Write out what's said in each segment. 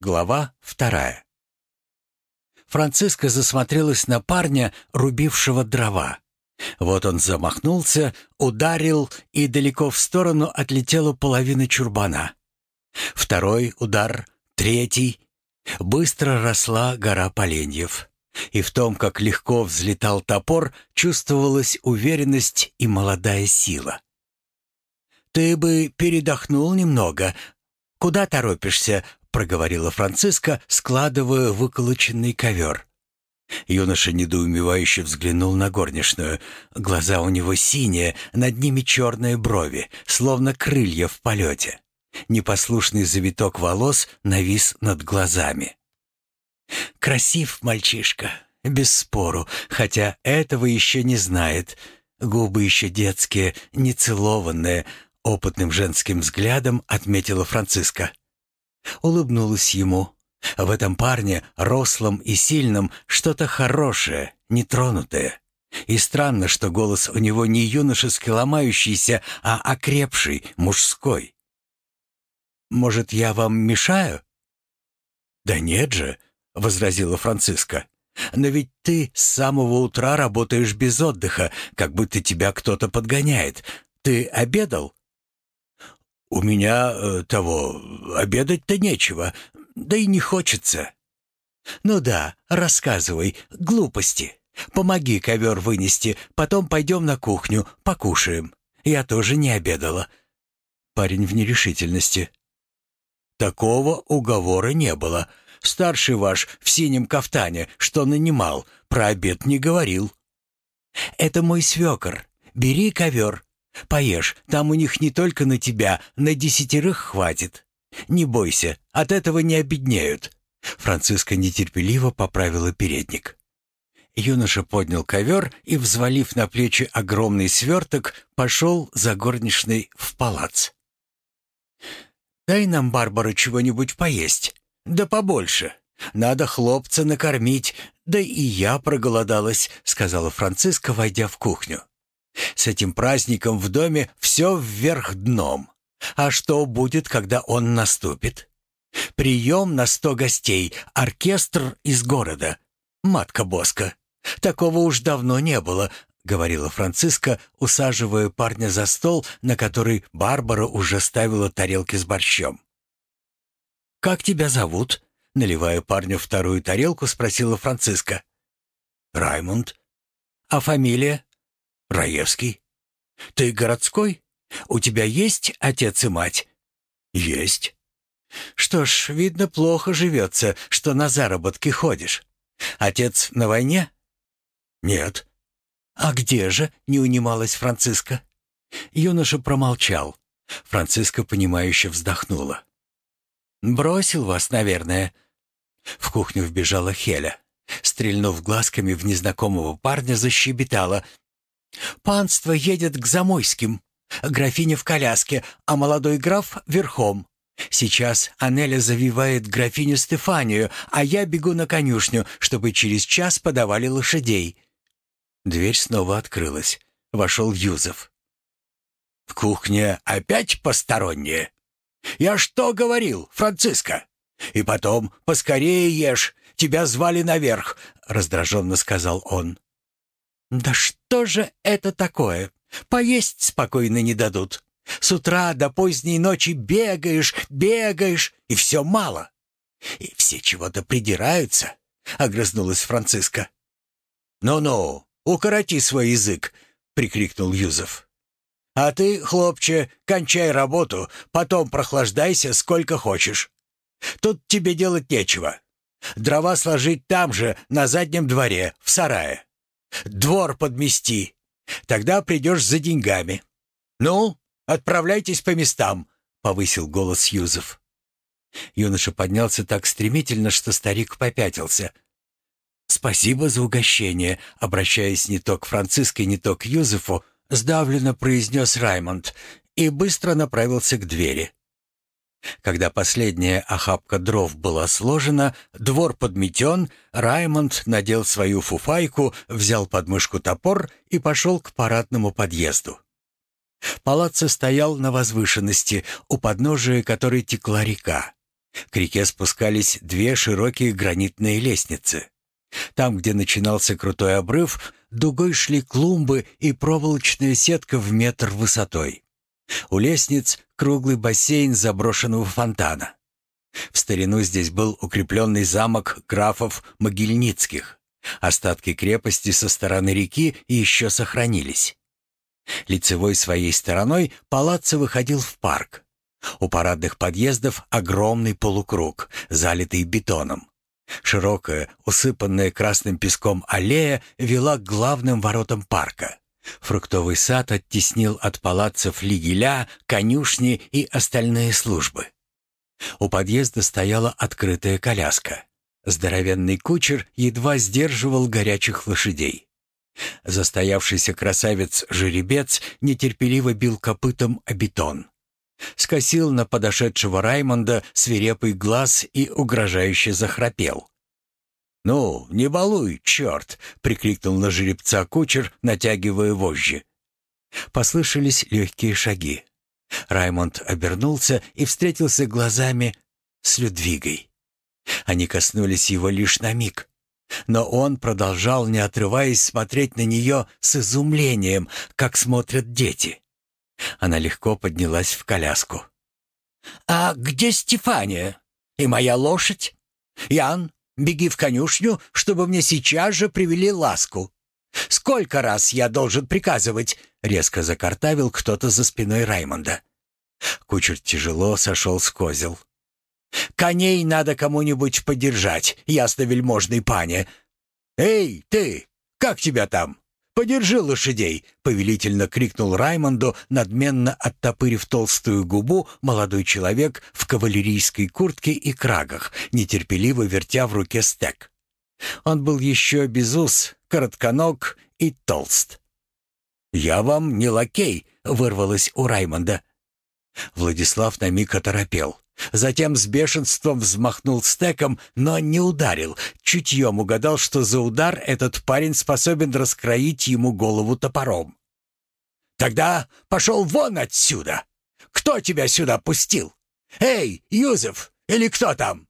Глава вторая. Франциска засмотрелась на парня, рубившего дрова. Вот он замахнулся, ударил, и далеко в сторону отлетела половина чурбана. Второй удар, третий. Быстро росла гора поленьев. И в том, как легко взлетал топор, чувствовалась уверенность и молодая сила. «Ты бы передохнул немного. Куда торопишься?» Проговорила Франциска, складывая выколоченный ковер. Юноша недоумевающе взглянул на горничную. Глаза у него синие, над ними черные брови, словно крылья в полете. Непослушный завиток волос навис над глазами. «Красив мальчишка, без спору, хотя этого еще не знает. Губы еще детские, нецелованные», — опытным женским взглядом отметила Франциска улыбнулась ему. В этом парне, рослом и сильном, что-то хорошее, нетронутое. И странно, что голос у него не юношески ломающийся, а окрепший, мужской. «Может, я вам мешаю?» «Да нет же», — возразила Франциска. «Но ведь ты с самого утра работаешь без отдыха, как будто тебя кто-то подгоняет. Ты обедал?» «У меня э, того обедать-то нечего, да и не хочется». «Ну да, рассказывай, глупости. Помоги ковер вынести, потом пойдем на кухню, покушаем. Я тоже не обедала». Парень в нерешительности. «Такого уговора не было. Старший ваш в синем кафтане, что нанимал, про обед не говорил». «Это мой свекор. Бери ковер, Поешь, там у них не только на тебя, на десятерых хватит. Не бойся, от этого не обеднеют». Франциска нетерпеливо поправила передник. Юноша поднял ковер и, взвалив на плечи огромный сверток, пошел за горничной в палац. «Дай нам, Барбара, чего-нибудь поесть. Да побольше. Надо хлопца накормить. Да и я проголодалась», — сказала Франциска, войдя в кухню. С этим праздником в доме все вверх дном. А что будет, когда он наступит? Прием на сто гостей, оркестр из города. Матка Боска. Такого уж давно не было, говорила Франциска, усаживая парня за стол, на который Барбара уже ставила тарелки с борщом. «Как тебя зовут?» Наливая парню вторую тарелку, спросила Франциска. «Раймонд». «А фамилия?» «Раевский». «Ты городской? У тебя есть отец и мать?» «Есть». «Что ж, видно, плохо живется, что на заработки ходишь. Отец на войне?» «Нет». «А где же?» — не унималась Франциска. Юноша промолчал. Франциска, понимающе вздохнула. «Бросил вас, наверное». В кухню вбежала Хеля. Стрельнув глазками в незнакомого парня, защебетала. Панство едет к Замойским. Графиня в коляске, а молодой граф верхом. Сейчас Анеля завивает графиню Стефанию, а я бегу на конюшню, чтобы через час подавали лошадей». Дверь снова открылась. Вошел Юзеф. «В кухне опять посторонние? Я что говорил, Франциска? И потом, поскорее ешь, тебя звали наверх», — раздраженно сказал он. «Да что же это такое? Поесть спокойно не дадут. С утра до поздней ночи бегаешь, бегаешь, и все мало. И все чего-то придираются», — огрызнулась Франциска. «Ну-ну, укороти свой язык», — прикрикнул Юзеф. «А ты, хлопче, кончай работу, потом прохлаждайся сколько хочешь. Тут тебе делать нечего. Дрова сложить там же, на заднем дворе, в сарае. Двор подмести. Тогда придешь за деньгами. Ну, отправляйтесь по местам», — повысил голос Юзеф. Юноша поднялся так стремительно, что старик попятился. «Спасибо за угощение», — обращаясь не то к Франциске, не то к Юзефу, сдавленно произнес Раймонд и быстро направился к двери. Когда последняя охапка дров была сложена, двор подметен, Раймонд надел свою фуфайку, взял под мышку топор и пошел к парадному подъезду. Палаццо стоял на возвышенности, у подножия которой текла река. К реке спускались две широкие гранитные лестницы. Там, где начинался крутой обрыв, дугой шли клумбы и проволочная сетка в метр высотой. У лестниц круглый бассейн заброшенного фонтана. В старину здесь был укрепленный замок графов Могильницких. Остатки крепости со стороны реки еще сохранились. Лицевой своей стороной палаццо выходил в парк. У парадных подъездов огромный полукруг, залитый бетоном. Широкая, усыпанная красным песком аллея вела к главным воротам парка. Фруктовый сад оттеснил от палаццо флигеля, конюшни и остальные службы. У подъезда стояла открытая коляска. Здоровенный кучер едва сдерживал горячих лошадей. Застоявшийся красавец-жеребец нетерпеливо бил копытом о бетон. Скосил на подошедшего Раймонда свирепый глаз и угрожающе захрапел. «Ну, не балуй, черт!» — прикрикнул на жеребца кучер, натягивая вожжи. Послышались легкие шаги. Раймонд обернулся и встретился глазами с Людвигой. Они коснулись его лишь на миг. Но он продолжал, не отрываясь, смотреть на нее с изумлением, как смотрят дети. Она легко поднялась в коляску. «А где Стефания? И моя лошадь? Ян, беги в конюшню, чтобы мне сейчас же привели ласку. Сколько раз я должен приказывать?» Резко закартавил кто-то за спиной Раймонда. Кучер тяжело сошел с козел. «Коней надо кому-нибудь подержать, ясно-вельможный пане. Эй, ты, как тебя там? Подержи лошадей!» — повелительно крикнул Раймонду, надменно оттопырив толстую губу, молодой человек в кавалерийской куртке и крагах, нетерпеливо вертя в руке стек. Он был еще без ус, коротконог и толст. «Я вам не лакей», — вырвалось у Раймонда. Владислав на миг оторопел. Затем с бешенством взмахнул стеком, но не ударил. Чутьем угадал, что за удар этот парень способен раскроить ему голову топором. «Тогда пошел вон отсюда! Кто тебя сюда пустил? Эй, Юзеф, или кто там?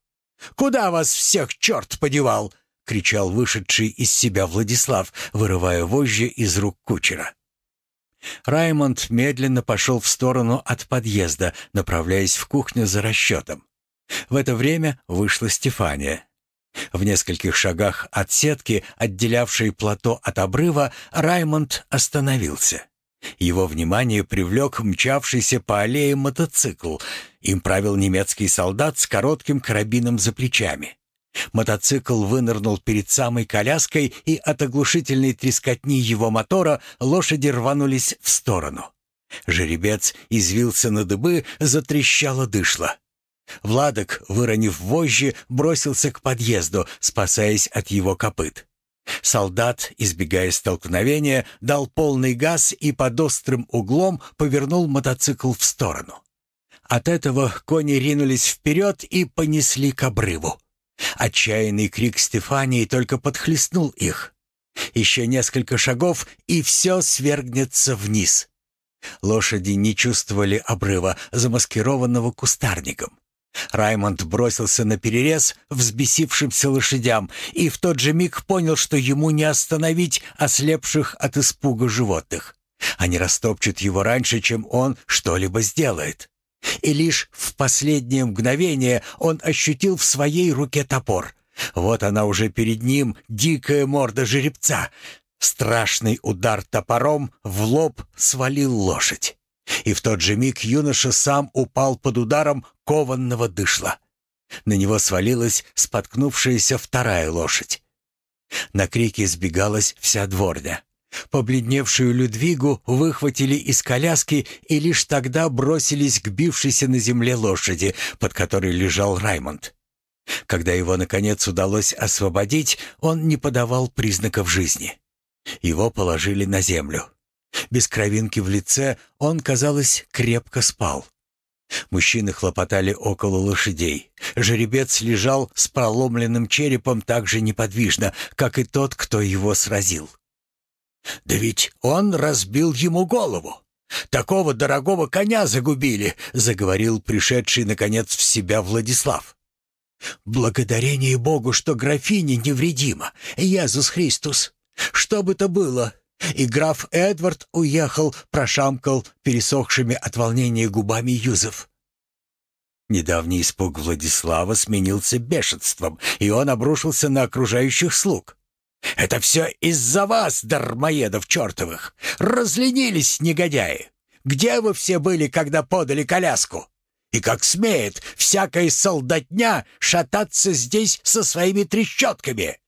Куда вас всех черт подевал?» — кричал вышедший из себя Владислав, вырывая вожжи из рук кучера. Раймонд медленно пошел в сторону от подъезда, направляясь в кухню за расчетом. В это время вышла Стефания. В нескольких шагах от сетки, отделявшей плато от обрыва, Раймонд остановился. Его внимание привлек мчавшийся по аллее мотоцикл. Им правил немецкий солдат с коротким карабином за плечами. Мотоцикл вынырнул перед самой коляской, и от оглушительной трескотни его мотора лошади рванулись в сторону. Жеребец извился на дыбы, затрещало дышло. Владок, выронив вожжи, бросился к подъезду, спасаясь от его копыт. Солдат, избегая столкновения, дал полный газ и под острым углом повернул мотоцикл в сторону. От этого кони ринулись вперед и понесли к обрыву. Отчаянный крик Стефании только подхлестнул их. Еще несколько шагов, и все свергнется вниз. Лошади не чувствовали обрыва, замаскированного кустарником. Раймонд бросился на перерез взбесившимся лошадям и в тот же миг понял, что ему не остановить ослепших от испуга животных. Они растопчут его раньше, чем он что-либо сделает. И лишь в последнее мгновение он ощутил в своей руке топор. Вот она уже перед ним, дикая морда жеребца. Страшный удар топором в лоб свалил лошадь. И в тот же миг юноша сам упал под ударом кованного дышла. На него свалилась споткнувшаяся вторая лошадь. На крики сбегалась вся дворня. Побледневшую Людвигу выхватили из коляски и лишь тогда бросились к бившейся на земле лошади, под которой лежал Раймонд. Когда его, наконец, удалось освободить, он не подавал признаков жизни. Его положили на землю. Без кровинки в лице он, казалось, крепко спал. Мужчины хлопотали около лошадей. Жеребец лежал с проломленным черепом так же неподвижно, как и тот, кто его сразил. «Да ведь он разбил ему голову. Такого дорогого коня загубили», — заговорил пришедший, наконец, в себя Владислав. «Благодарение Богу, что графиня невредима. Иисус Христос! Что бы то было!» И граф Эдвард уехал, прошамкал пересохшими от волнения губами Юзеф. Недавний испуг Владислава сменился бешенством, и он обрушился на окружающих слуг. «Это все из-за вас, дармоедов чертовых! Разленились, негодяи! Где вы все были, когда подали коляску? И как смеет всякая солдатня шататься здесь со своими трещотками!»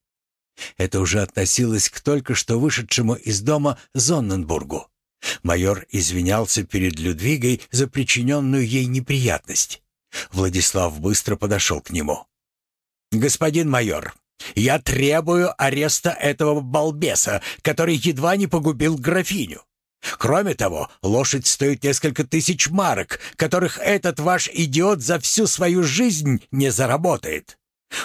Это уже относилось к только что вышедшему из дома Зонненбургу. Майор извинялся перед Людвигой за причиненную ей неприятность. Владислав быстро подошел к нему. «Господин майор, я требую ареста этого балбеса, который едва не погубил графиню. Кроме того, лошадь стоит несколько тысяч марок, которых этот ваш идиот за всю свою жизнь не заработает.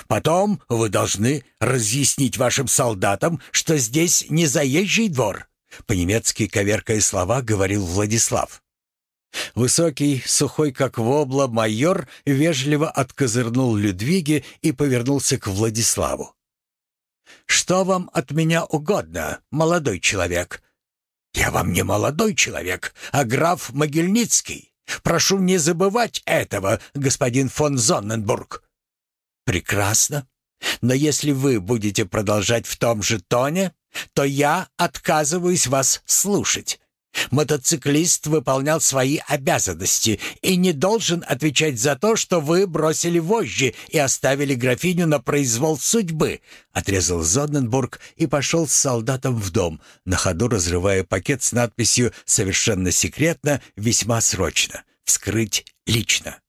Потом вы должны разъяснить вашим солдатам, что здесь не заезжий двор». По-немецки, коверкая слова, говорил Владислав. Высокий, сухой как вобла, майор вежливо откозырнул Людвиге и повернулся к Владиславу. «Что вам от меня угодно, молодой человек?» «Я вам не молодой человек, а граф Могильницкий. Прошу не забывать этого, господин фон Зонненбург». «Прекрасно. Но если вы будете продолжать в том же тоне, то я отказываюсь вас слушать. Мотоциклист выполнял свои обязанности и не должен отвечать за то, что вы бросили вожжи и оставили графиню на произвол судьбы», — отрезал Зоденбург и пошел с солдатом в дом, на ходу разрывая пакет с надписью «Совершенно секретно, весьма срочно. Вскрыть лично».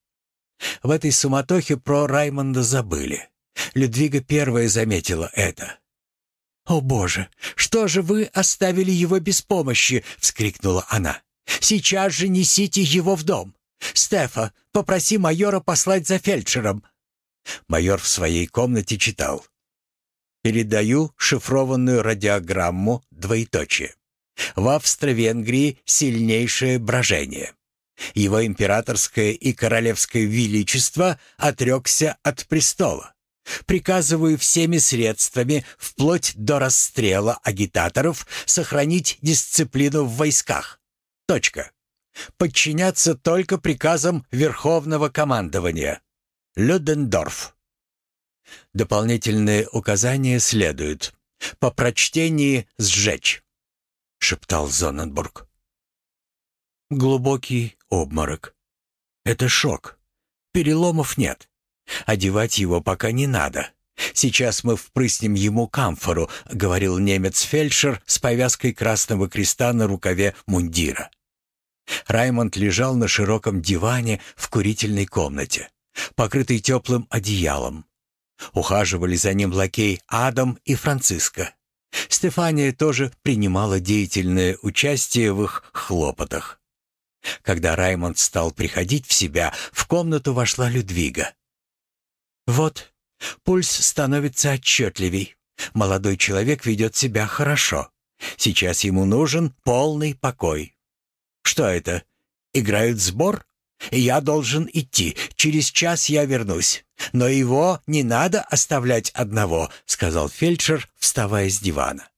В этой суматохе про Раймонда забыли. Людвига первая заметила это. «О, Боже, что же вы оставили его без помощи?» — вскрикнула она. «Сейчас же несите его в дом. Стефа, попроси майора послать за фельдшером». Майор в своей комнате читал. «Передаю шифрованную радиограмму двоеточие. В Австро-Венгрии сильнейшее брожение. Его императорское и королевское величество отрекся от престола. Приказываю всеми средствами, вплоть до расстрела агитаторов, сохранить дисциплину в войсках. Точка. Подчиняться только приказам Верховного командования. Людендорф. Дополнительные указания следуют. По прочтении сжечь, шептал Зонненбург. Глубокий обморок. Это шок. Переломов нет. Одевать его пока не надо. Сейчас мы впрыснем ему камфору, говорил немец-фельдшер с повязкой красного креста на рукаве мундира. Раймонд лежал на широком диване в курительной комнате, покрытый теплым одеялом. Ухаживали за ним лакей Адам и Франциска. Стефания тоже принимала деятельное участие в их хлопотах. Когда Раймонд стал приходить в себя, в комнату вошла Людвига. Вот, пульс становится отчетливей. Молодой человек ведет себя хорошо. Сейчас ему нужен полный покой. Что это? Играют сбор? Я должен идти. Через час я вернусь. Но его не надо оставлять одного, сказал фельдшер, вставая с дивана.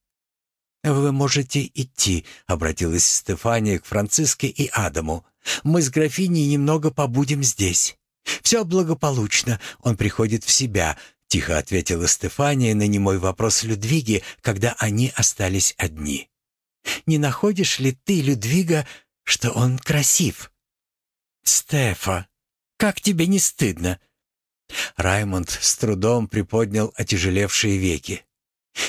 «Вы можете идти», — обратилась Стефания к Франциске и Адаму. «Мы с графиней немного побудем здесь». «Все благополучно. Он приходит в себя», — тихо ответила Стефания на немой вопрос Людвиги, когда они остались одни. «Не находишь ли ты, Людвига, что он красив?» «Стефа, как тебе не стыдно?» Раймонд с трудом приподнял отяжелевшие веки.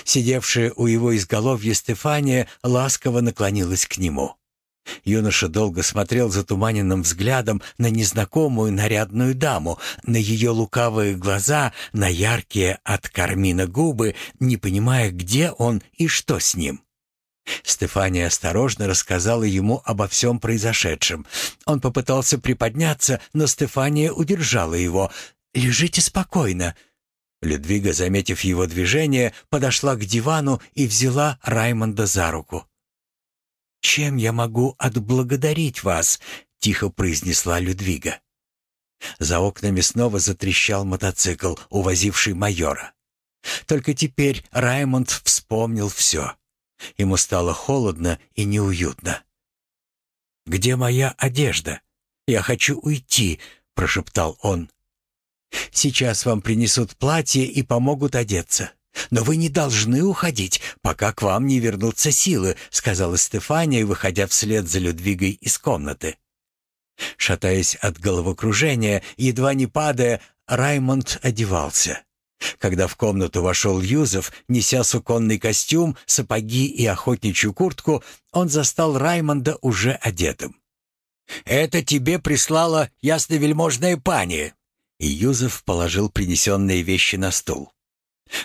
Сидевшая у его изголовья Стефания ласково наклонилась к нему. Юноша долго смотрел затуманенным взглядом на незнакомую нарядную даму, на ее лукавые глаза, на яркие от кармина губы, не понимая, где он и что с ним. Стефания осторожно рассказала ему обо всем произошедшем. Он попытался приподняться, но Стефания удержала его. «Лежите спокойно». Людвига, заметив его движение, подошла к дивану и взяла Раймонда за руку. «Чем я могу отблагодарить вас?» — тихо произнесла Людвига. За окнами снова затрещал мотоцикл, увозивший майора. Только теперь Раймонд вспомнил все. Ему стало холодно и неуютно. «Где моя одежда? Я хочу уйти», — прошептал он. «Сейчас вам принесут платье и помогут одеться. Но вы не должны уходить, пока к вам не вернутся силы», — сказала Стефания, выходя вслед за Людвигой из комнаты. Шатаясь от головокружения, едва не падая, Раймонд одевался. Когда в комнату вошел Юзеф, неся суконный костюм, сапоги и охотничью куртку, он застал Раймонда уже одетым. «Это тебе прислала ясновельможная пани!» И Юзеф положил принесенные вещи на стул.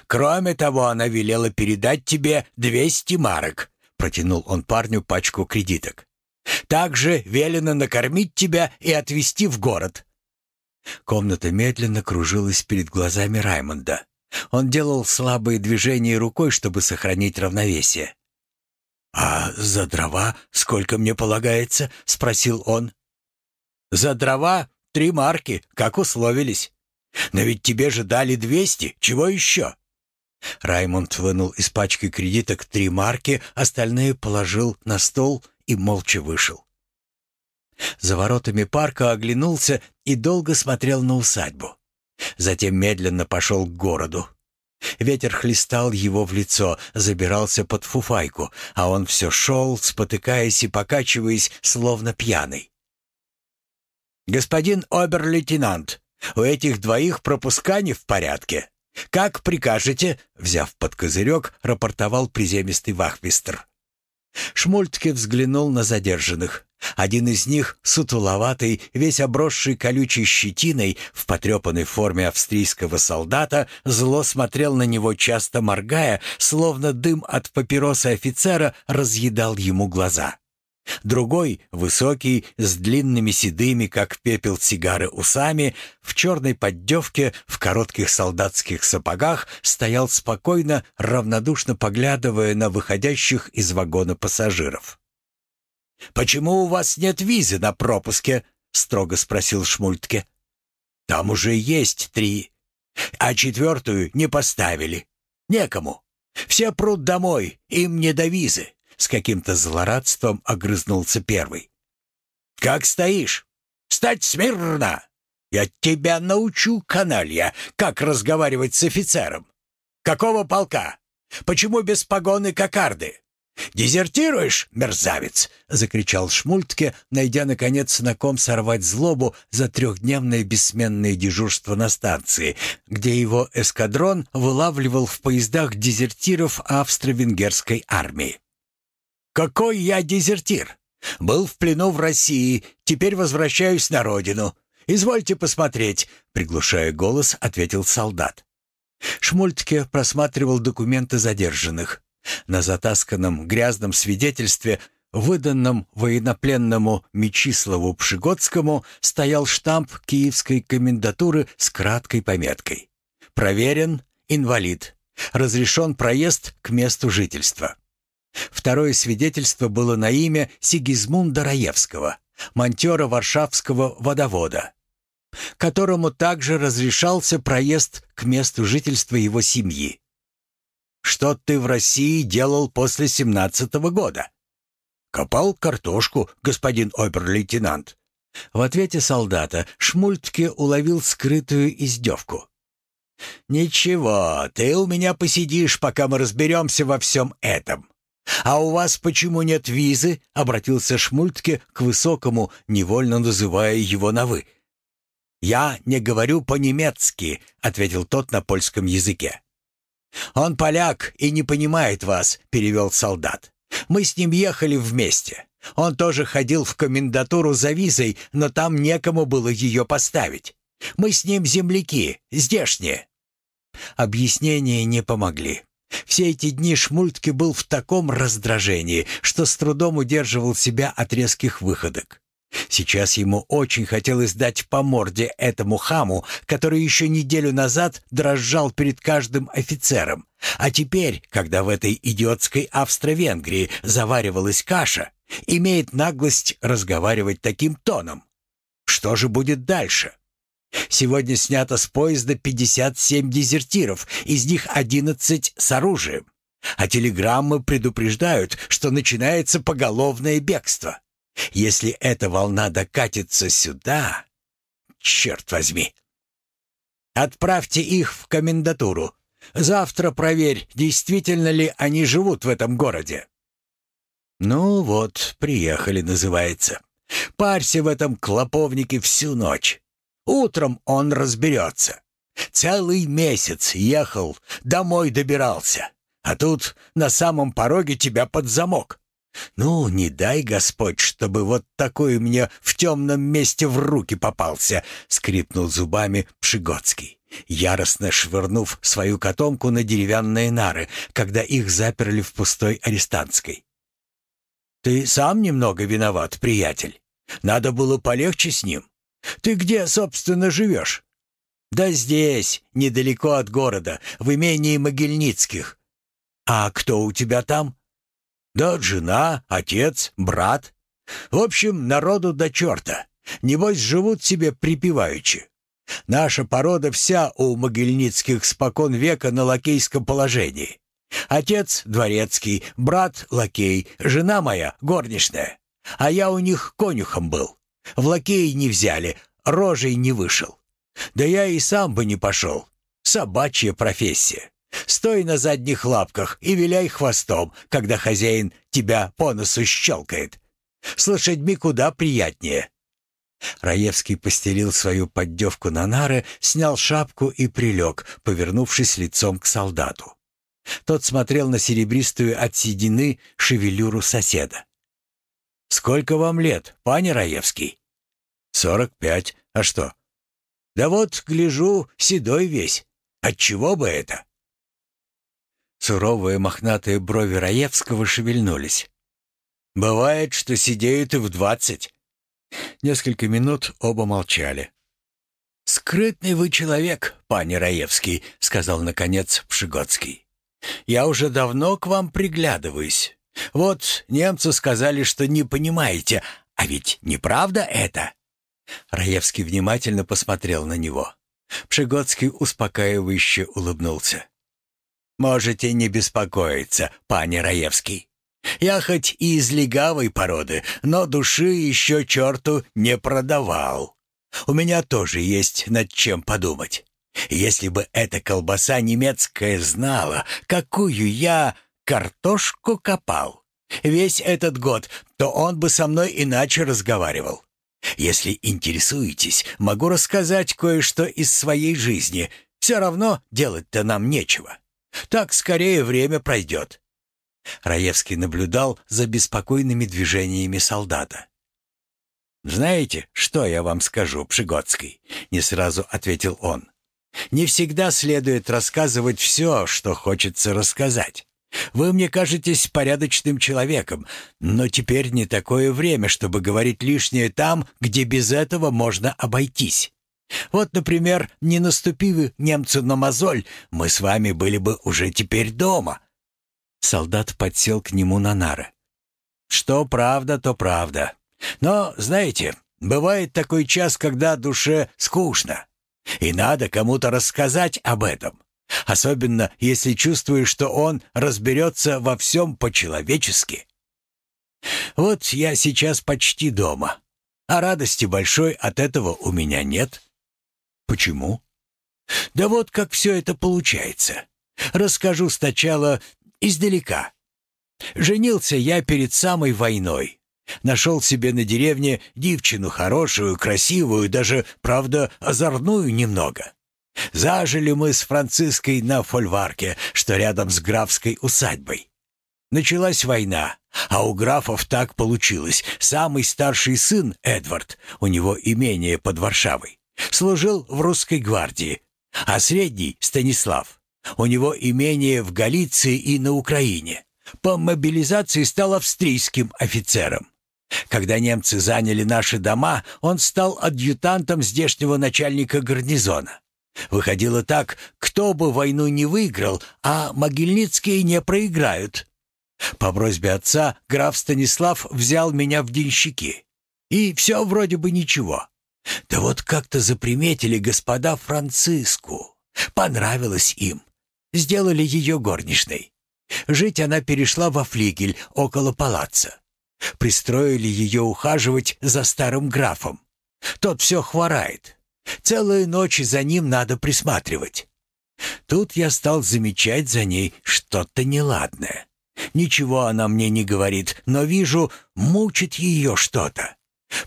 «Кроме того, она велела передать тебе двести марок», — протянул он парню пачку кредиток. «Также велено накормить тебя и отвезти в город. Комната медленно кружилась перед глазами Раймонда. Он делал слабые движения рукой, чтобы сохранить равновесие. «А за дрова сколько мне полагается?» — спросил он. «За дрова три марки, как условились. Но ведь тебе же дали двести, чего еще?» Раймонд вынул из пачки кредиток три марки, остальные положил на стол и молча вышел. За воротами парка оглянулся и долго смотрел на усадьбу. Затем медленно пошел к городу. Ветер хлестал его в лицо, забирался под фуфайку, а он все шел, спотыкаясь и покачиваясь, словно пьяный. «Господин обер-лейтенант, у этих двоих пропуска не в порядке. Как прикажете?» Взяв под козырек, рапортовал приземистый вахмистр. Шмультке взглянул на задержанных. Один из них, сутуловатый, весь обросший колючей щетиной, в потрепанной форме австрийского солдата, зло смотрел на него, часто моргая, словно дым от папиросы офицера разъедал ему глаза. Другой, высокий, с длинными седыми, как пепел сигары, усами, в черной поддевке, в коротких солдатских сапогах, стоял спокойно, равнодушно поглядывая на выходящих из вагона пассажиров. «Почему у вас нет визы на пропуске?» — строго спросил Шмультке. «Там уже есть три, а четвертую не поставили. Некому. Все прут домой, им не до визы. С каким-то злорадством огрызнулся первый. «Как стоишь? Стать смирно! Я тебя научу, каналья, как разговаривать с офицером. Какого полка? Почему без погоны кокарды? «Дезертируешь, мерзавец!» — закричал Шмультке, найдя, наконец, на ком сорвать злобу за трехдневное бессменное дежурство на станции, где его эскадрон вылавливал в поездах дезертиров австро-венгерской армии. «Какой я дезертир! Был в плену в России, теперь возвращаюсь на родину. Извольте посмотреть», — приглушая голос, ответил солдат. Шмультке просматривал документы задержанных. На затасканном грязном свидетельстве, выданном военнопленному Мечиславу Пшигодскому, стоял штамп киевской комендатуры с краткой пометкой. «Проверен, инвалид. Разрешен проезд к месту жительства». Второе свидетельство было на имя Сигизмунда Раевского, монтера Варшавского водовода, которому также разрешался проезд к месту жительства его семьи. «Что ты в России делал после семнадцатого года?» «Копал картошку, господин обер-лейтенант». В ответе солдата Шмультке уловил скрытую издевку. «Ничего, ты у меня посидишь, пока мы разберемся во всем этом. «А у вас почему нет визы?» — обратился Шмультке к высокому, невольно называя его на «вы». «Я не говорю по-немецки», — ответил тот на польском языке. «Он поляк и не понимает вас», — перевел солдат. «Мы с ним ехали вместе. Он тоже ходил в комендатуру за визой, но там некому было ее поставить. Мы с ним земляки, здешние». Объяснения не помогли. Все эти дни Шмультке был в таком раздражении, что с трудом удерживал себя от резких выходок. Сейчас ему очень хотелось дать по морде этому хаму, который еще неделю назад дрожал перед каждым офицером. А теперь, когда в этой идиотской Австро-Венгрии заваривалась каша, имеет наглость разговаривать таким тоном. Что же будет дальше? Сегодня снято с поезда 57 дезертиров, из них 11 с оружием. А телеграммы предупреждают, что начинается поголовное бегство. Если эта волна докатится сюда, черт возьми. Отправьте их в комендатуру. Завтра проверь, действительно ли они живут в этом городе. Ну вот, приехали, называется. Парься в этом клоповнике всю ночь. Утром он разберется. Целый месяц ехал, домой добирался. А тут на самом пороге тебя под замок. Ну, не дай Господь, чтобы вот такой мне в темном месте в руки попался, скрипнул зубами Пшигоцкий, яростно швырнув свою котомку на деревянные нары, когда их заперли в пустой арестантской. Ты сам немного виноват, приятель. Надо было полегче с ним. Ты где, собственно, живешь? Да здесь, недалеко от города, в имении Могильницких. А кто у тебя там? Да жена, отец, брат. В общем, народу до черта. Небось, живут себе припеваючи. Наша порода вся у Могильницких спокон века на лакейском положении. Отец дворецкий, брат лакей, жена моя горничная. А я у них конюхом был. В лакеи не взяли, рожей не вышел. Да я и сам бы не пошел. Собачья профессия. Стой на задних лапках и виляй хвостом, когда хозяин тебя по носу щелкает. С лошадьми куда приятнее. Раевский постелил свою поддевку на нары, снял шапку и прилег, повернувшись лицом к солдату. Тот смотрел на серебристую от седины шевелюру соседа. «Сколько вам лет, пане Раевский?» «Сорок пять. А что?» «Да вот, гляжу, седой весь. Отчего бы это?» Суровые мохнатые брови Раевского шевельнулись. «Бывает, что сидеют и в двадцать». Несколько минут оба молчали. «Скрытный вы человек, пане Раевский», — сказал, наконец, Пшигодский. «Я уже давно к вам приглядываюсь. Вот немцы сказали, что не понимаете, а ведь неправда это?» Раевский внимательно посмотрел на него. Пшигодский успокаивающе улыбнулся. Можете не беспокоиться, пане Раевский. Я хоть и из легавой породы, но души еще черту не продавал. У меня тоже есть над чем подумать. Если бы эта колбаса немецкая знала, какую я картошку копал весь этот год, то он бы со мной иначе разговаривал. Если интересуетесь, могу рассказать кое-что из своей жизни. Все равно делать-то нам нечего. Так скорее время пройдет». Раевский наблюдал за беспокойными движениями солдата. «Знаете, что я вам скажу, Пшигодский?» — не сразу ответил он. «Не всегда следует рассказывать все, что хочется рассказать. Вы мне кажетесь порядочным человеком, но теперь не такое время, чтобы говорить лишнее там, где без этого можно обойтись. Вот, например, не наступив немцу на мозоль, мы с вами были бы уже теперь дома». Солдат подсел к нему на нары. «Что правда, то правда. Но, знаете, бывает такой час, когда душе скучно, и надо кому-то рассказать об этом. Особенно, если чувствуешь, что он разберется во всем по-человечески. Вот я сейчас почти дома, а радости большой от этого у меня нет. Почему? Да вот как все это получается. Расскажу сначала издалека. Женился я перед самой войной. Нашел себе на деревне девчину хорошую, красивую, даже, правда, озорную немного. Зажили мы с Франциской на фольварке, что рядом с графской усадьбой. Началась война, а у графов так получилось. Самый старший сын, Эдвард, у него имение под Варшавой, Служил в русской гвардии, а средний Станислав. У него имение в Галиции и на Украине. По мобилизации стал австрийским офицером. Когда немцы заняли наши дома, он стал адъютантом здешнего начальника гарнизона. Выходило так, кто бы войну не выиграл, а могильницкие не проиграют. По просьбе отца граф Станислав взял меня в денщики. И все вроде бы ничего. Да вот как-то заприметили господа Франциску. Понравилось им. Сделали ее горничной. Жить она перешла во флигель около палаца. Пристроили ее ухаживать за старым графом. Тот все хворает. Целые ночи за ним надо присматривать. Тут я стал замечать за ней что-то неладное. Ничего она мне не говорит, но вижу, мучит ее что-то.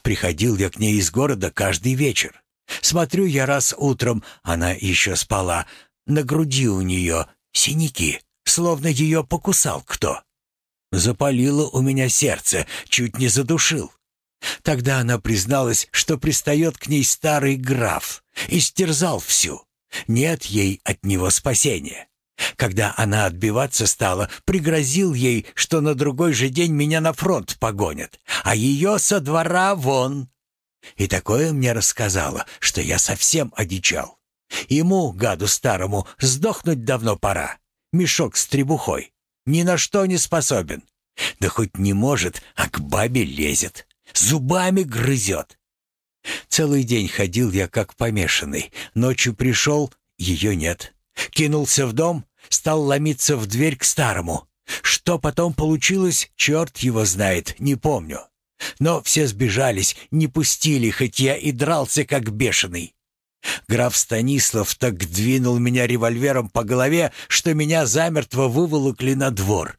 Приходил я к ней из города каждый вечер. Смотрю я раз утром, она еще спала. На груди у нее синяки, словно ее покусал кто. Запалило у меня сердце, чуть не задушил. Тогда она призналась, что пристает к ней старый граф, и стерзал всю. Нет ей от него спасения. Когда она отбиваться стала, пригрозил ей, что на другой же день меня на фронт погонят, а ее со двора вон. И такое мне рассказала, что я совсем одичал. Ему, гаду старому, сдохнуть давно пора. Мешок с требухой. Ни на что не способен. Да хоть не может, а к бабе лезет. Зубами грызет. Целый день ходил я как помешанный. Ночью пришел, ее нет. Кинулся в дом, стал ломиться в дверь к старому. Что потом получилось, черт его знает, не помню. Но все сбежались, не пустили, хоть я и дрался как бешеный. Граф Станислав так двинул меня револьвером по голове, что меня замертво выволокли на двор.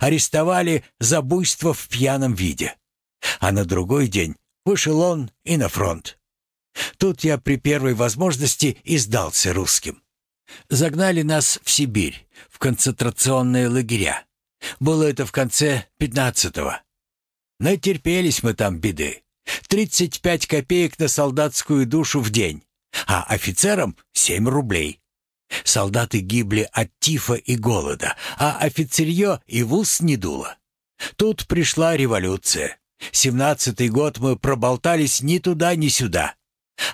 Арестовали за буйство в пьяном виде. А на другой день вышел он и на фронт. Тут я при первой возможности и сдался русским. Загнали нас в Сибирь, в концентрационные лагеря. Было это в конце пятнадцатого. Натерпелись мы там беды. Тридцать пять копеек на солдатскую душу в день, а офицерам семь рублей. Солдаты гибли от тифа и голода, а офицерье и в ус не дуло. Тут пришла революция. Семнадцатый год мы проболтались ни туда, ни сюда.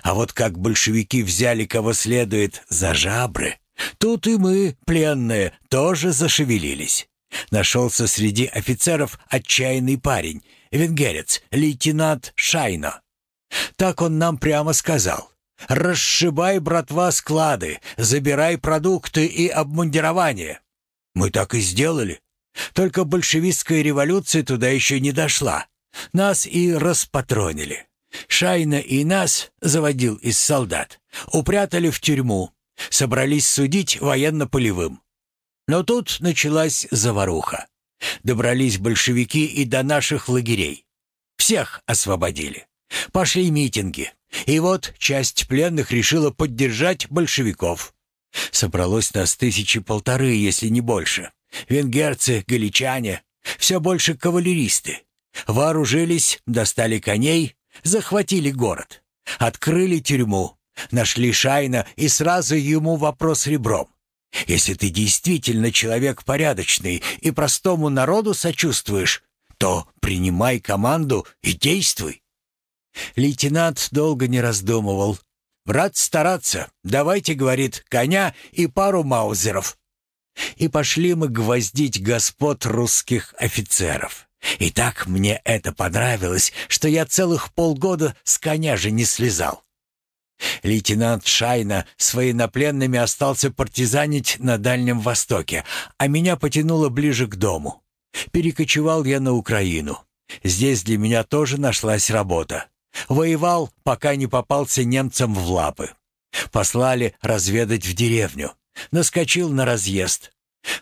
А вот как большевики взяли кого следует за жабры, тут и мы, пленные, тоже зашевелились. Нашелся среди офицеров отчаянный парень, венгерец, лейтенант Шайно. Так он нам прямо сказал. «Расшибай, братва, склады, забирай продукты и обмундирование». Мы так и сделали. Только большевистская революция туда еще не дошла. Нас и распатронили. Шайна и нас заводил из солдат. Упрятали в тюрьму. Собрались судить военно-полевым. Но тут началась заваруха. Добрались большевики и до наших лагерей. Всех освободили. Пошли митинги. И вот часть пленных решила поддержать большевиков. Собралось нас тысячи полторы, если не больше. Венгерцы, галичане, все больше кавалеристы. Вооружились, достали коней, захватили город. Открыли тюрьму, нашли Шайна и сразу ему вопрос ребром. Если ты действительно человек порядочный и простому народу сочувствуешь, то принимай команду и действуй. Лейтенант долго не раздумывал. «Брат, стараться. Давайте, — говорит, — коня и пару маузеров». И пошли мы гвоздить господ русских офицеров. И так мне это понравилось, что я целых полгода с коня же не слезал. Лейтенант Шайна военнопленными остался партизанить на Дальнем Востоке, а меня потянуло ближе к дому. Перекочевал я на Украину. Здесь для меня тоже нашлась работа. Воевал, пока не попался немцам в лапы. Послали разведать в деревню. Наскочил на разъезд.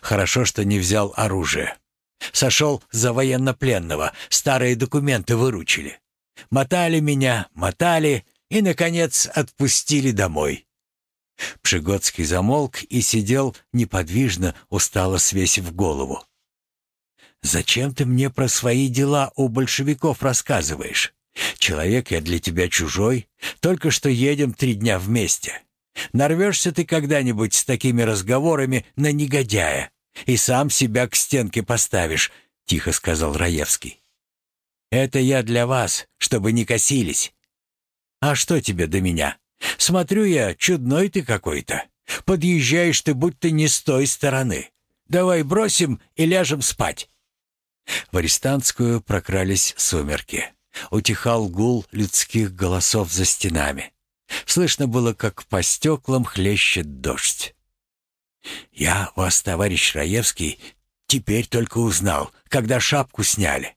Хорошо, что не взял оружие. Сошел за военнопленного, старые документы выручили. Мотали меня, мотали и, наконец, отпустили домой. Пшигодский замолк и сидел неподвижно, устало свесив голову. «Зачем ты мне про свои дела у большевиков рассказываешь? Человек я для тебя чужой, только что едем три дня вместе. Нарвешься ты когда-нибудь с такими разговорами на негодяя и сам себя к стенке поставишь», — тихо сказал Раевский. «Это я для вас, чтобы не косились. А что тебе до меня? Смотрю я, чудной ты какой-то. Подъезжаешь ты будто не с той стороны. Давай бросим и ляжем спать». В арестантскую прокрались сумерки. утихал гул людских голосов за стенами. Слышно было, как по стеклам хлещет дождь. «Я вас, товарищ Раевский, теперь только узнал, когда шапку сняли.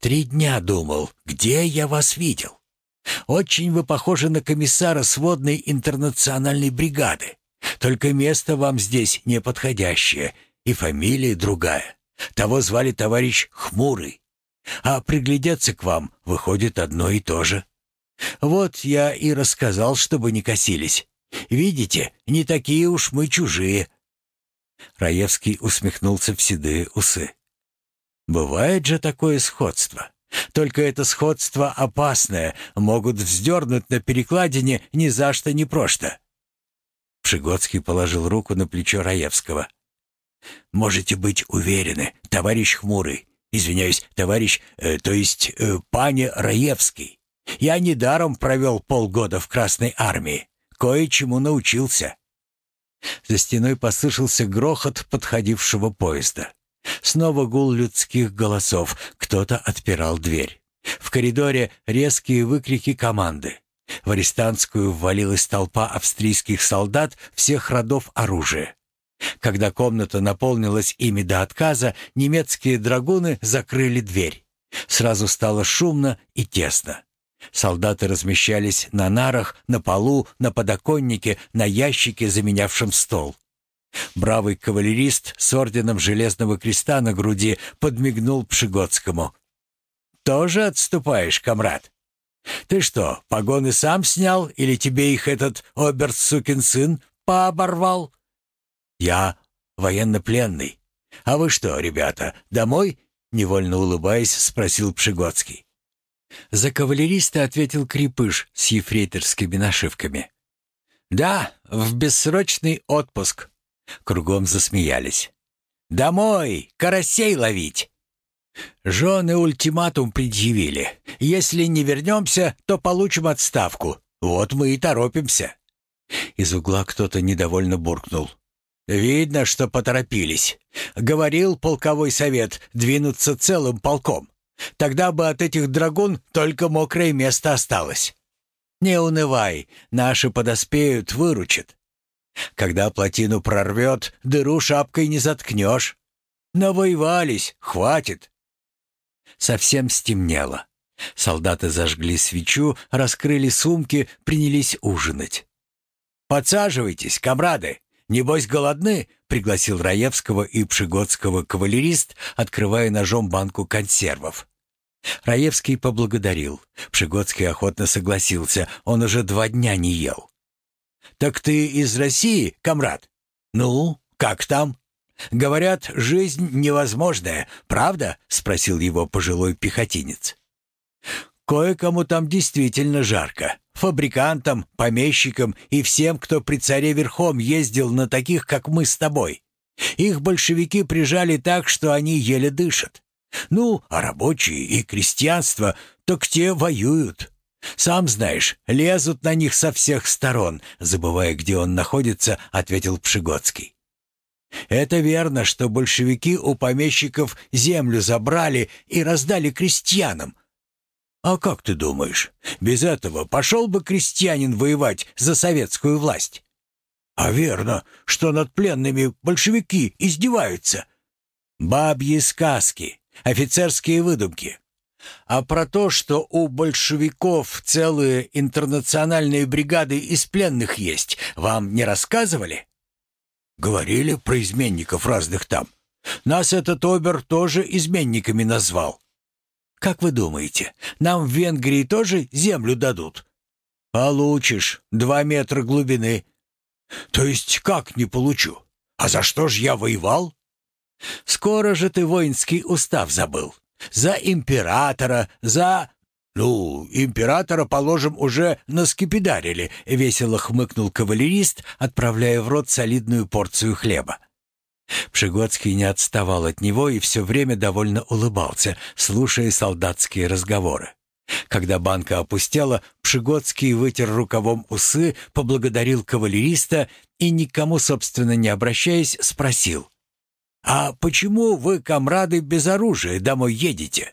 Три дня думал, где я вас видел. Очень вы похожи на комиссара сводной интернациональной бригады. Только место вам здесь неподходящее, и фамилия другая. Того звали товарищ Хмурый. А приглядеться к вам выходит одно и то же. Вот я и рассказал, чтобы не косились. Видите, не такие уж мы чужие». Раевский усмехнулся в седые усы. «Бывает же такое сходство. Только это сходство опасное, могут вздернуть на перекладине ни за что ни прошто». Пшигодский положил руку на плечо Раевского. «Можете быть уверены, товарищ Хмурый, извиняюсь, товарищ, э, то есть э, пане Раевский, я недаром провел полгода в Красной Армии. Кое-чему научился». За стеной послышался грохот подходившего поезда. Снова гул людских голосов. Кто-то отпирал дверь. В коридоре резкие выкрики команды. В арестантскую ввалилась толпа австрийских солдат всех родов оружия. Когда комната наполнилась ими до отказа, немецкие драгуны закрыли дверь. Сразу стало шумно и тесно. Солдаты размещались на нарах, на полу, на подоконнике, на ящике, заменявшем стол. Бравый кавалерист с орденом Железного Креста на груди подмигнул Пшигодскому. «Тоже отступаешь, комрад? Ты что, погоны сам снял или тебе их этот оберт сукин сын пооборвал?» «Я военнопленный. А вы что, ребята, домой?» Невольно улыбаясь, спросил Пшигодский. За кавалериста ответил Крепыш с ефрейторскими нашивками. «Да, в бессрочный отпуск». Кругом засмеялись. «Домой! Карасей ловить!» Жены ультиматум предъявили. Если не вернемся, то получим отставку. Вот мы и торопимся. Из угла кто-то недовольно буркнул. Видно, что поторопились. Говорил полковой совет двинуться целым полком. Тогда бы от этих драгун только мокрое место осталось. Не унывай, наши подоспеют, выручат. Когда плотину прорвет, дыру шапкой не заткнешь. Навоевались, хватит. Совсем стемнело. Солдаты зажгли свечу, раскрыли сумки, принялись ужинать. «Подсаживайтесь, комрады! Небось голодны?» — пригласил Раевского и Пшигодского кавалерист, открывая ножом банку консервов. Раевский поблагодарил. Пшигодский охотно согласился, он уже два дня не ел. «Так ты из России, комрад?» «Ну, как там?» «Говорят, жизнь невозможная, правда?» — спросил его пожилой пехотинец. «Кое-кому там действительно жарко. Фабрикантам, помещикам и всем, кто при царе верхом ездил на таких, как мы с тобой. Их большевики прижали так, что они еле дышат. Ну, а рабочие и крестьянство, так те воюют. Сам знаешь, лезут на них со всех сторон, забывая, где он находится, ответил Пшигодский. Это верно, что большевики у помещиков землю забрали и раздали крестьянам. А как ты думаешь, без этого пошел бы крестьянин воевать за советскую власть? А верно, что над пленными большевики издеваются. Бабьи сказки, офицерские выдумки. А про то, что у большевиков целые интернациональные бригады из пленных есть, вам не рассказывали? Говорили про изменников разных там. Нас этот обер тоже изменниками назвал. Как вы думаете, нам в Венгрии тоже землю дадут? Получишь, два метра глубины. То есть как не получу? А за что ж я воевал? Скоро же ты воинский устав забыл. За императора, за... «Ну, императора, положим, уже наскипидарили», — весело хмыкнул кавалерист, отправляя в рот солидную порцию хлеба. Пшигодский не отставал от него и все время довольно улыбался, слушая солдатские разговоры. Когда банка опустела, Пшигодский вытер рукавом усы, поблагодарил кавалериста и, никому, собственно, не обращаясь, спросил. «А почему вы, комрады, без оружия домой едете?»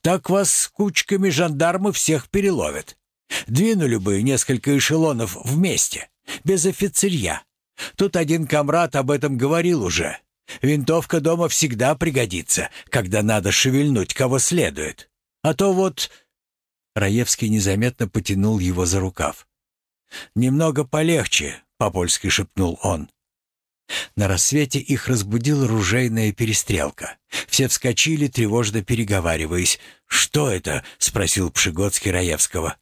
Так вас с кучками жандармы всех переловят. Двинули бы несколько эшелонов вместе, без офицерья. Тут один комрад об этом говорил уже. Винтовка дома всегда пригодится, когда надо шевельнуть кого следует. А то вот...» Раевский незаметно потянул его за рукав. «Немного полегче», — по-польски шепнул он. На рассвете их разбудила ружейная перестрелка. Все вскочили, тревожно переговариваясь. «Что это?» — спросил Пшигодский Раевского.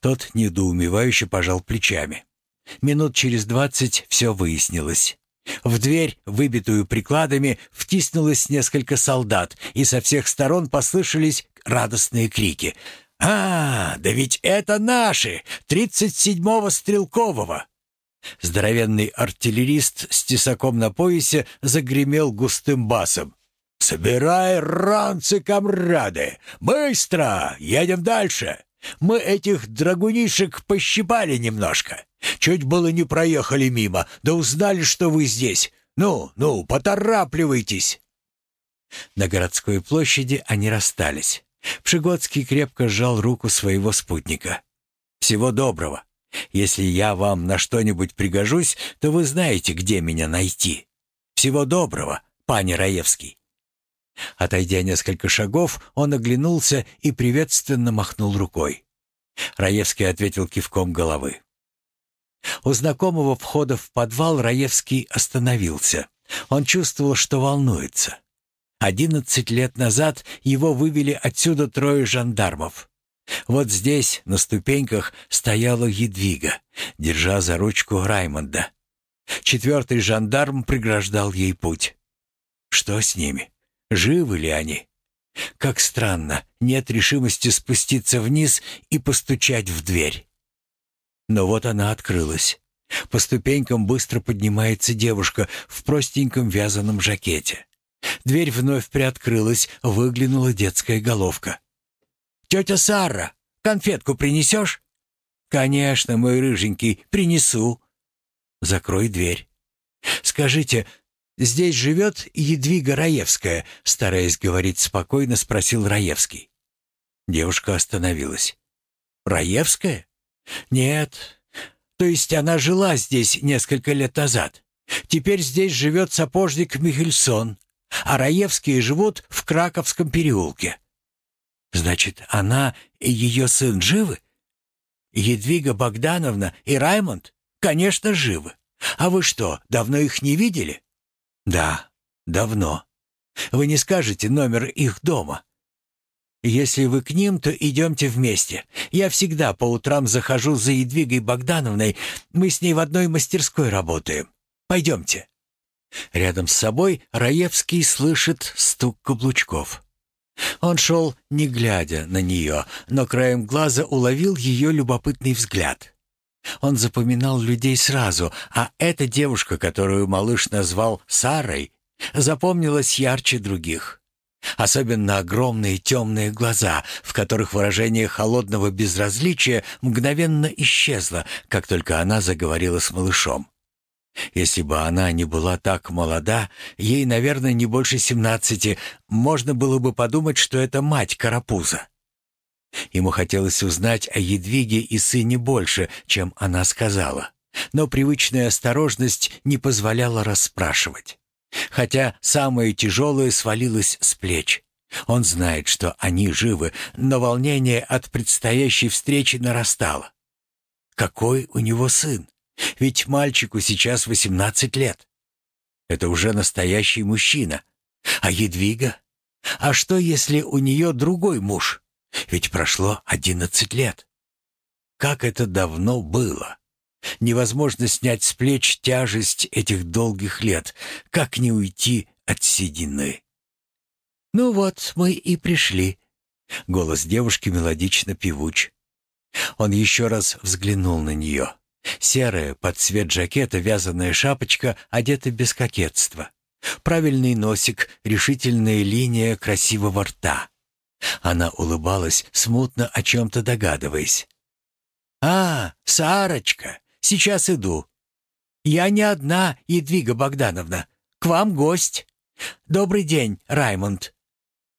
Тот недоумевающе пожал плечами. Минут через двадцать все выяснилось. В дверь, выбитую прикладами, втиснулось несколько солдат, и со всех сторон послышались радостные крики. «А, да ведь это наши! Тридцать седьмого стрелкового!» Здоровенный артиллерист с тесаком на поясе загремел густым басом. «Собирай ранцы, комрады! Быстро! Едем дальше! Мы этих драгунишек пощипали немножко. Чуть было не проехали мимо, да узнали, что вы здесь. Ну, ну, поторапливайтесь!» На городской площади они расстались. Пшигодский крепко сжал руку своего спутника. «Всего доброго. Если я вам на что-нибудь пригожусь, то вы знаете, где меня найти. Всего доброго, пане Раевский». Отойдя несколько шагов, он оглянулся и приветственно махнул рукой. Раевский ответил кивком головы. У знакомого входа в подвал Раевский остановился. Он чувствовал, что волнуется. Одиннадцать лет назад его вывели отсюда трое жандармов. Вот здесь, на ступеньках, стояла Едвига, держа за ручку Раймонда. Четвертый жандарм преграждал ей путь. Что с ними? Живы ли они? Как странно, нет решимости спуститься вниз и постучать в дверь. Но вот она открылась. По ступенькам быстро поднимается девушка в простеньком вязаном жакете. Дверь вновь приоткрылась, выглянула детская головка. «Тетя Сара, конфетку принесешь?» «Конечно, мой рыженький, принесу». «Закрой дверь». «Скажите, здесь живет Едвига Раевская?» Стараясь говорить спокойно, спросил Раевский. Девушка остановилась. «Раевская?» «Нет. То есть она жила здесь несколько лет назад. Теперь здесь живет сапожник Михельсон а Раевские живут в Краковском переулке. Значит, она и ее сын живы? Едвига Богдановна и Раймонд? Конечно, живы. А вы что, давно их не видели? Да, давно. Вы не скажете номер их дома? Если вы к ним, то идемте вместе. Я всегда по утрам захожу за Едвигой Богдановной. Мы с ней в одной мастерской работаем. Пойдемте. Рядом с собой Раевский слышит стук каблучков. Он шел, не глядя на нее, но краем глаза уловил ее любопытный взгляд. Он запоминал людей сразу, а эта девушка, которую малыш назвал Сарой, запомнилась ярче других. Особенно огромные темные глаза, в которых выражение холодного безразличия мгновенно исчезло, как только она заговорила с малышом. Если бы она не была так молода, ей, наверное, не больше семнадцати, можно было бы подумать, что это мать Карапуза. Ему хотелось узнать о Едвиге и сыне больше, чем она сказала. Но привычная осторожность не позволяла расспрашивать. Хотя самое тяжелое свалилось с плеч. Он знает, что они живы, но волнение от предстоящей встречи нарастало. Какой у него сын? Ведь мальчику сейчас восемнадцать лет. Это уже настоящий мужчина. А Едвига? А что, если у нее другой муж? Ведь прошло одиннадцать лет. Как это давно было. Невозможно снять с плеч тяжесть этих долгих лет. Как не уйти от седины? «Ну вот, мы и пришли». Голос девушки мелодично певуч. Он еще раз взглянул на нее. Серая, под цвет жакета, вязаная шапочка одета без кокетства. Правильный носик, решительная линия красивого рта. Она улыбалась, смутно о чем-то догадываясь. «А, Сарочка, сейчас иду. Я не одна, Едвига Богдановна. К вам гость. Добрый день, Раймонд».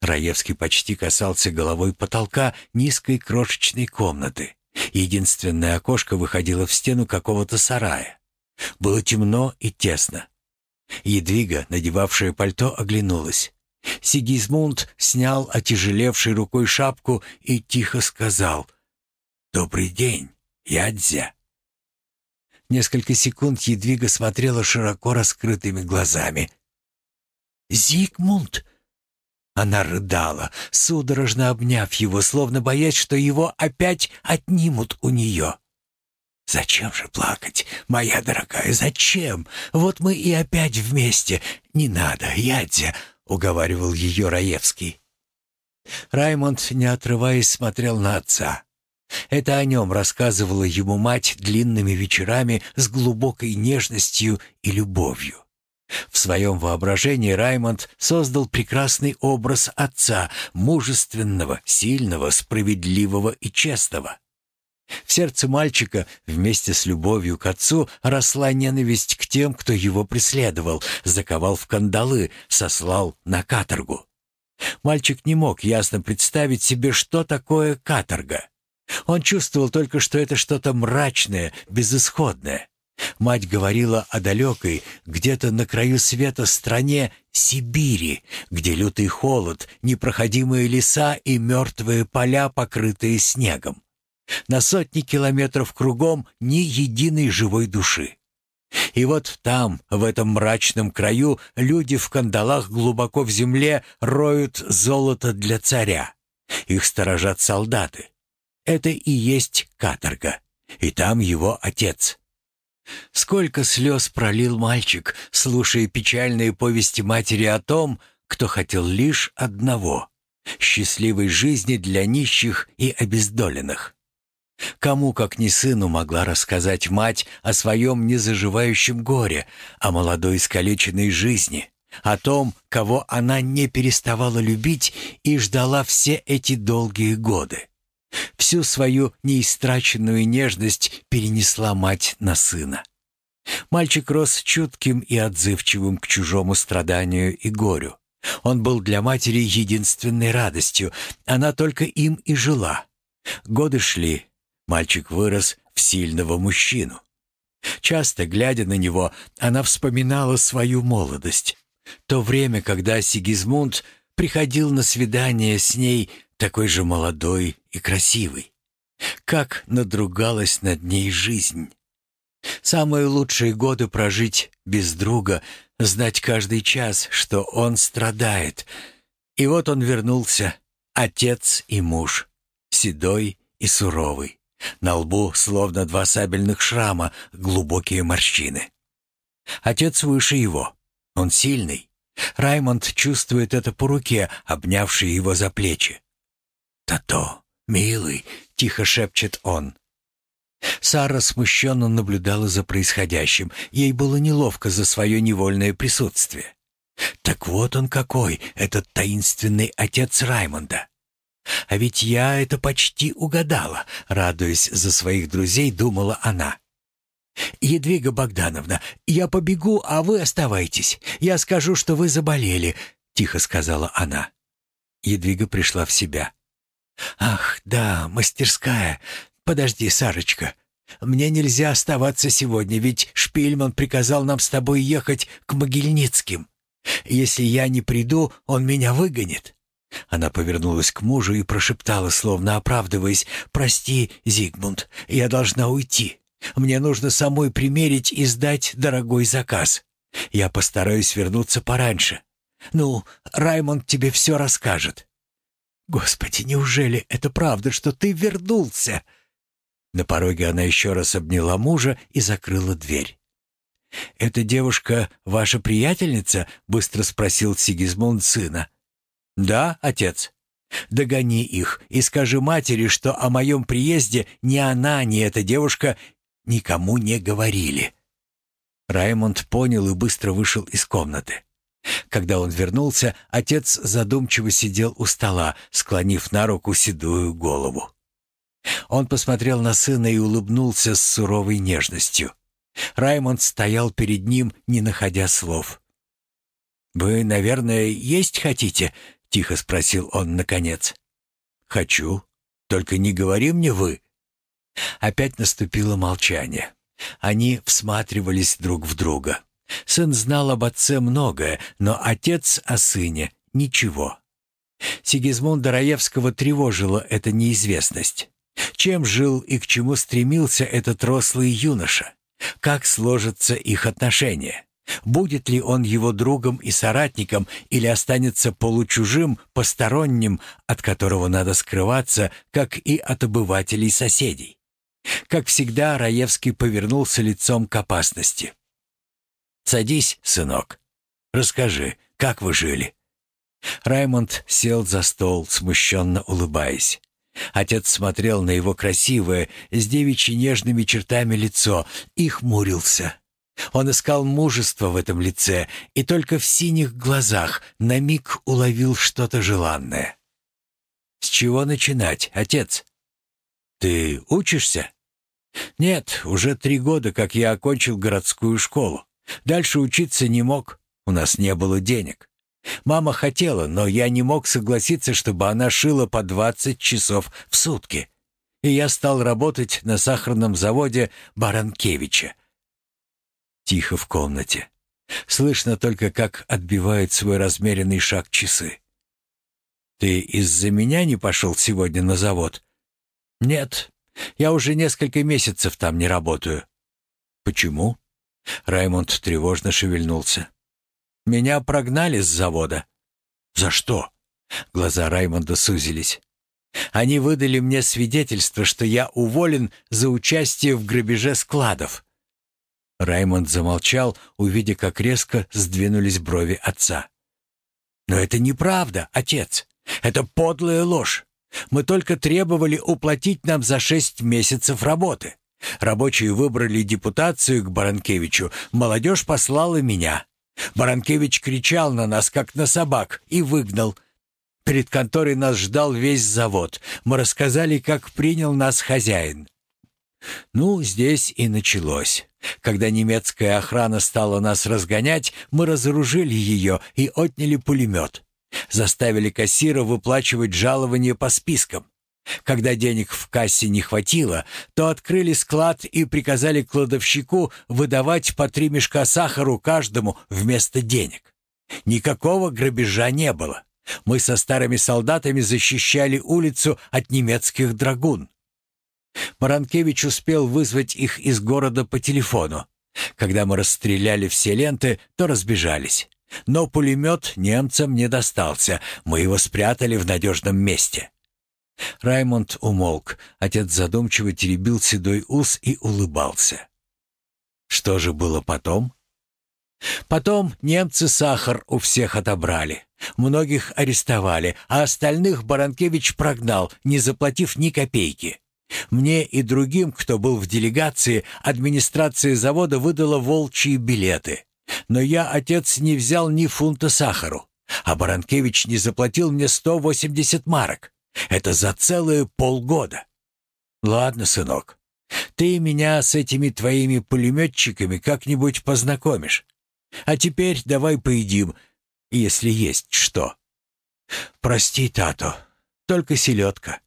Раевский почти касался головой потолка низкой крошечной комнаты. Единственное окошко выходило в стену какого-то сарая. Было темно и тесно. Едвига, надевавшая пальто, оглянулась. Сигизмунд снял отяжелевшей рукой шапку и тихо сказал «Добрый день, Ядзя». Несколько секунд Едвига смотрела широко раскрытыми глазами. «Зигмунд!» Она рыдала, судорожно обняв его, словно боясь, что его опять отнимут у нее. «Зачем же плакать, моя дорогая, зачем? Вот мы и опять вместе. Не надо, Ядзя!» — уговаривал ее Раевский. Раймонд, не отрываясь, смотрел на отца. Это о нем рассказывала ему мать длинными вечерами с глубокой нежностью и любовью. В своем воображении Раймонд создал прекрасный образ отца, мужественного, сильного, справедливого и честного. В сердце мальчика вместе с любовью к отцу росла ненависть к тем, кто его преследовал, заковал в кандалы, сослал на каторгу. Мальчик не мог ясно представить себе, что такое каторга. Он чувствовал только, что это что-то мрачное, безысходное. Мать говорила о далекой, где-то на краю света стране Сибири, где лютый холод, непроходимые леса и мертвые поля, покрытые снегом. На сотни километров кругом ни единой живой души. И вот там, в этом мрачном краю, люди в кандалах глубоко в земле роют золото для царя. Их сторожат солдаты. Это и есть каторга. И там его отец. Сколько слез пролил мальчик, слушая печальные повести матери о том, кто хотел лишь одного — счастливой жизни для нищих и обездоленных. Кому, как не сыну, могла рассказать мать о своем незаживающем горе, о молодой искалеченной жизни, о том, кого она не переставала любить и ждала все эти долгие годы. Всю свою неистраченную нежность перенесла мать на сына. Мальчик рос чутким и отзывчивым к чужому страданию и горю. Он был для матери единственной радостью, она только им и жила. Годы шли, мальчик вырос в сильного мужчину. Часто, глядя на него, она вспоминала свою молодость. То время, когда Сигизмунд приходил на свидание с ней такой же молодой и красивый. Как надругалась над ней жизнь. Самые лучшие годы прожить без друга, знать каждый час, что он страдает. И вот он вернулся, отец и муж, седой и суровый. На лбу словно два сабельных шрама, глубокие морщины. Отец выше его. Он сильный. Раймонд чувствует это по руке, обнявшей его за плечи. «Тато, милый!» — тихо шепчет он. Сара смущенно наблюдала за происходящим. Ей было неловко за свое невольное присутствие. Так вот он какой, этот таинственный отец Раймонда. А ведь я это почти угадала, радуясь за своих друзей, думала она. «Едвига Богдановна, я побегу, а вы оставайтесь. Я скажу, что вы заболели», — тихо сказала она. Едвига пришла в себя. «Ах, да, мастерская. «Подожди, Сарочка. Мне нельзя оставаться сегодня, ведь Шпильман приказал нам с тобой ехать к Могильницким. Если я не приду, он меня выгонит». Она повернулась к мужу и прошептала, словно оправдываясь, «Прости, Зигмунд, я должна уйти. Мне нужно самой примерить и сдать дорогой заказ. Я постараюсь вернуться пораньше. Ну, Раймонд тебе все расскажет». «Господи, неужели это правда, что ты вернулся?» На пороге она еще раз обняла мужа и закрыла дверь. «Эта девушка ваша приятельница?» — быстро спросил Сигизмунд сына. «Да, отец. Догони их и скажи матери, что о моем приезде ни она, ни эта девушка никому не говорили». Раймонд понял и быстро вышел из комнаты. Когда он вернулся, отец задумчиво сидел у стола, склонив на руку седую голову. Он посмотрел на сына и улыбнулся с суровой нежностью. Раймонд стоял перед ним, не находя слов. «Вы, наверное, есть хотите?» — тихо спросил он наконец. «Хочу. Только не говори мне вы». Опять наступило молчание. Они всматривались друг в друга. Сын знал об отце многое, но отец о сыне — ничего. Сигизмунда Раевского тревожила эта неизвестность. Чем жил и к чему стремился этот рослый юноша? Как сложатся их отношения? Будет ли он его другом и соратником или останется получужим, посторонним, от которого надо скрываться, как и от обывателей соседей? Как всегда, Раевский повернулся лицом к опасности. «Садись, сынок. Расскажи, как вы жили?» Раймонд сел за стол, смущенно улыбаясь. Отец смотрел на его красивое, с девичьи нежными чертами лицо и хмурился. Он искал мужество в этом лице и только в синих глазах на миг уловил что-то желанное. «С чего начинать, отец? Ты учишься?» «Нет, уже три года, как я окончил городскую школу. Дальше учиться не мог, у нас не было денег. Мама хотела, но я не мог согласиться, чтобы она шила по 20 часов в сутки. И я стал работать на сахарном заводе Баранкевича. Тихо в комнате. Слышно только, как отбивает свой размеренный шаг часы. «Ты из-за меня не пошел сегодня на завод?» «Нет, я уже несколько месяцев там не работаю». «Почему?» Раймонд тревожно шевельнулся. Меня прогнали с завода. За что? Глаза Раймонда сузились. Они выдали мне свидетельство, что я уволен за участие в грабеже складов. Раймонд замолчал, увидя, как резко сдвинулись брови отца. «Но это неправда, отец. Это подлая ложь. Мы только требовали уплатить нам за шесть месяцев работы. Рабочие выбрали депутацию к Баранкевичу, молодежь послала меня. Баранкевич кричал на нас, как на собак, и выгнал. Перед конторой нас ждал весь завод. Мы рассказали, как принял нас хозяин. Ну, здесь и началось. Когда немецкая охрана стала нас разгонять, мы разоружили ее и отняли пулемет. Заставили кассира выплачивать жалования по спискам. Когда денег в кассе не хватило, то открыли склад и приказали кладовщику выдавать по три мешка сахару каждому вместо денег. Никакого грабежа не было. Мы со старыми солдатами защищали улицу от немецких драгун. Маранкевич успел вызвать их из города по телефону. Когда мы расстреляли все ленты, то разбежались. Но пулемет немцам не достался, мы его спрятали в надежном месте. Раймонд умолк. Отец задумчиво теребил седой ус и улыбался. Что же было потом? Потом немцы сахар у всех отобрали. Многих арестовали, а остальных Баранкевич прогнал, не заплатив ни копейки. Мне и другим, кто был в делегации, администрация завода выдала волчьи билеты. Но я, отец, не взял ни фунта сахару, а Баранкевич не заплатил мне 180 марок. Это за целые полгода. Ладно, сынок, ты меня с этими твоими пулеметчиками как-нибудь познакомишь. А теперь давай поедим, если есть что. Прости, Тато, только селедка.